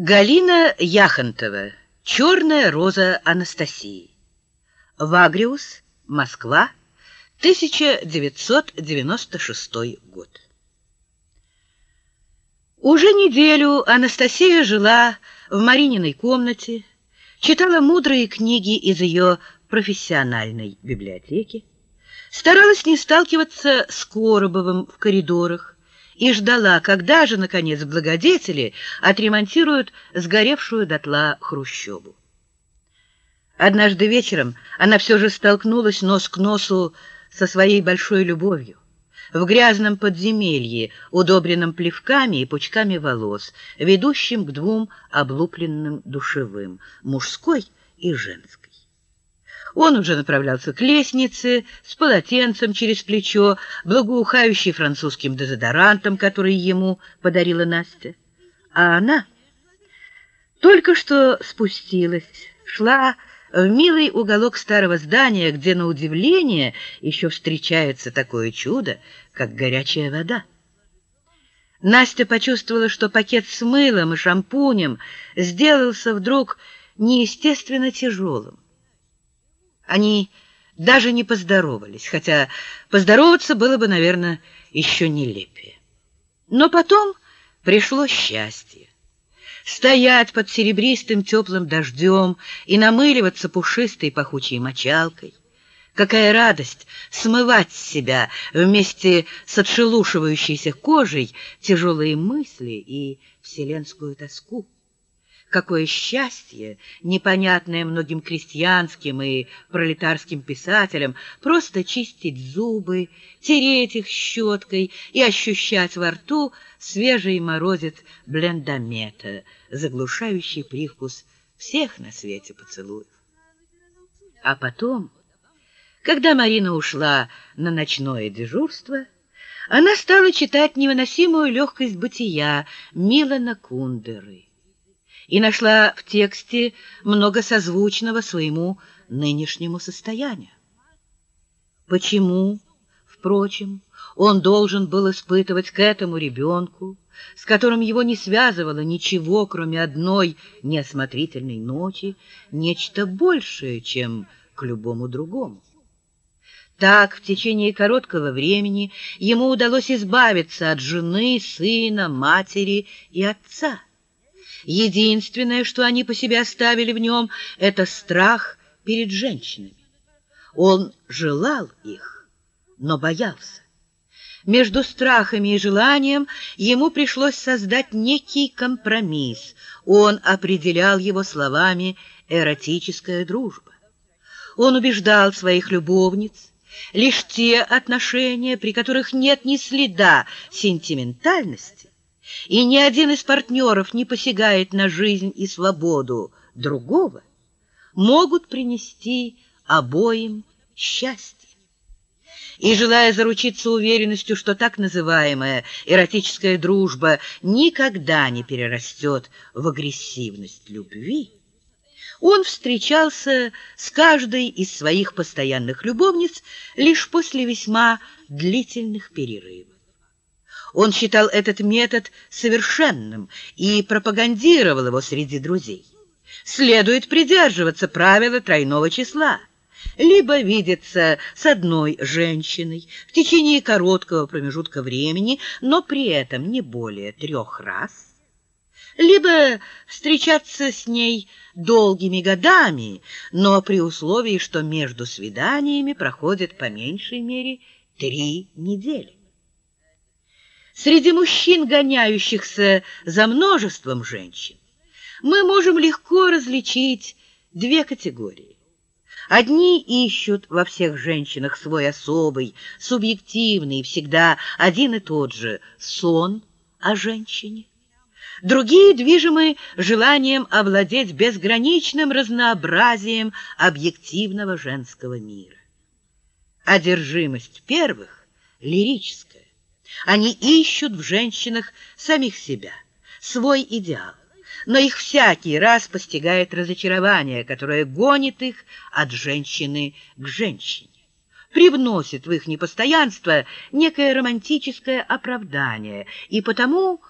Галина Яхонтова. Черная роза Анастасии. Вагриус. Москва. 1996 год. Уже неделю Анастасия жила в Марининой комнате, читала мудрые книги из ее профессиональной библиотеки, старалась не сталкиваться с Коробовым в коридорах, и ждала, когда же, наконец, благодетели отремонтируют сгоревшую дотла хрущебу. Однажды вечером она все же столкнулась нос к носу со своей большой любовью в грязном подземелье, удобренном плевками и пучками волос, ведущим к двум облупленным душевым, мужской и женской. Он уже направлялся к лестнице с полотенцем через плечо, благоухающий французским дезодорантом, который ему подарила Настя. А она только что спустилась, шла в милый уголок старого здания, где, на удивление, еще встречается такое чудо, как горячая вода. Настя почувствовала, что пакет с мылом и шампунем сделался вдруг неестественно тяжелым. Они даже не поздоровались, хотя поздороваться было бы, наверное, еще нелепее. Но потом пришло счастье. Стоять под серебристым теплым дождем и намыливаться пушистой пахучей мочалкой. Какая радость смывать с себя вместе с отшелушивающейся кожей тяжелые мысли и вселенскую тоску. Какое счастье, непонятное многим крестьянским и пролетарским писателям, просто чистить зубы, тереть их щеткой и ощущать во рту свежий морозец блендомета, заглушающий привкус всех на свете поцелуев. А потом, когда Марина ушла на ночное дежурство, она стала читать невыносимую легкость бытия Милана Кундеры и нашла в тексте много созвучного своему нынешнему состоянию. Почему, впрочем, он должен был испытывать к этому ребенку, с которым его не связывало ничего, кроме одной неосмотрительной ночи, нечто большее, чем к любому другому? Так, в течение короткого времени ему удалось избавиться от жены, сына, матери и отца. Единственное, что они по себе оставили в нем, это страх перед женщинами. Он желал их, но боялся. Между страхами и желанием ему пришлось создать некий компромисс. Он определял его словами «эротическая дружба». Он убеждал своих любовниц, лишь те отношения, при которых нет ни следа сентиментальности, и ни один из партнеров не посягает на жизнь и свободу другого, могут принести обоим счастье. И, желая заручиться уверенностью, что так называемая эротическая дружба никогда не перерастет в агрессивность любви, он встречался с каждой из своих постоянных любовниц лишь после весьма длительных перерывов. Он считал этот метод совершенным и пропагандировал его среди друзей. Следует придерживаться правила тройного числа. Либо видеться с одной женщиной в течение короткого промежутка времени, но при этом не более трех раз, либо встречаться с ней долгими годами, но при условии, что между свиданиями проходит по меньшей мере три недели. Среди мужчин, гоняющихся за множеством женщин, мы можем легко различить две категории. Одни ищут во всех женщинах свой особый, субъективный, всегда один и тот же сон о женщине. Другие движимы желанием овладеть безграничным разнообразием объективного женского мира. Одержимость первых — лирическая, они ищут в женщинах самих себя, свой идеал, но их всякий раз постигает разочарование, которое гонит их от женщины к женщине, привносит в их непостоянство некое романтическое оправдание и потому